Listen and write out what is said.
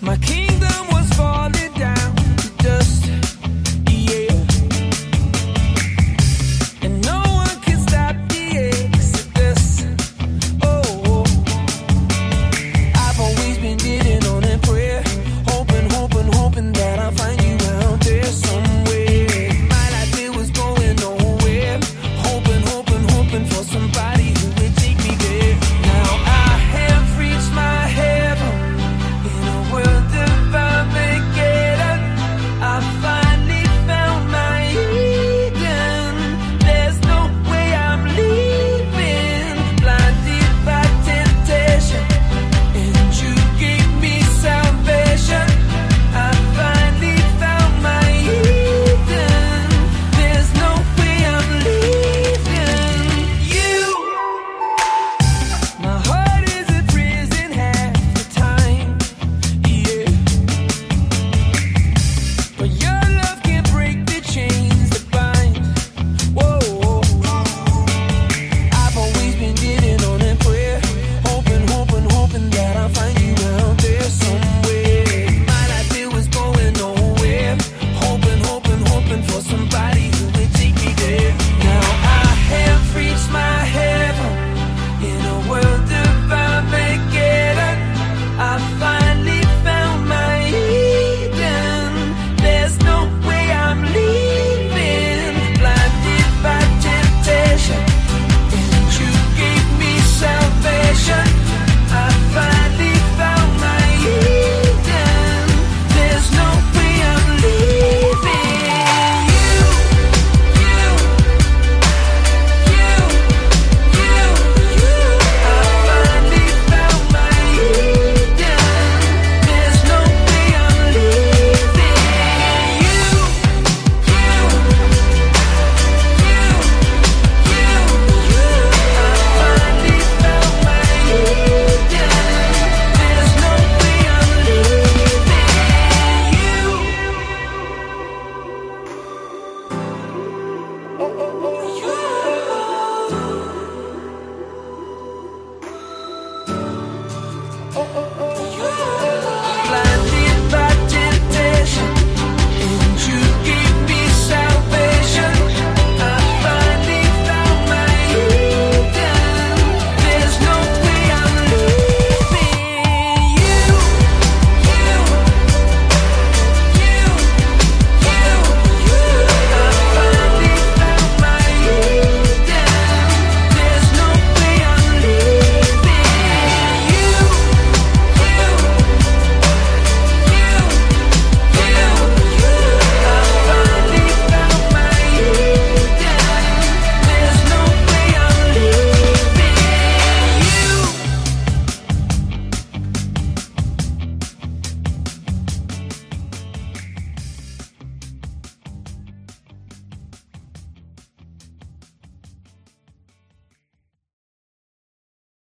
My king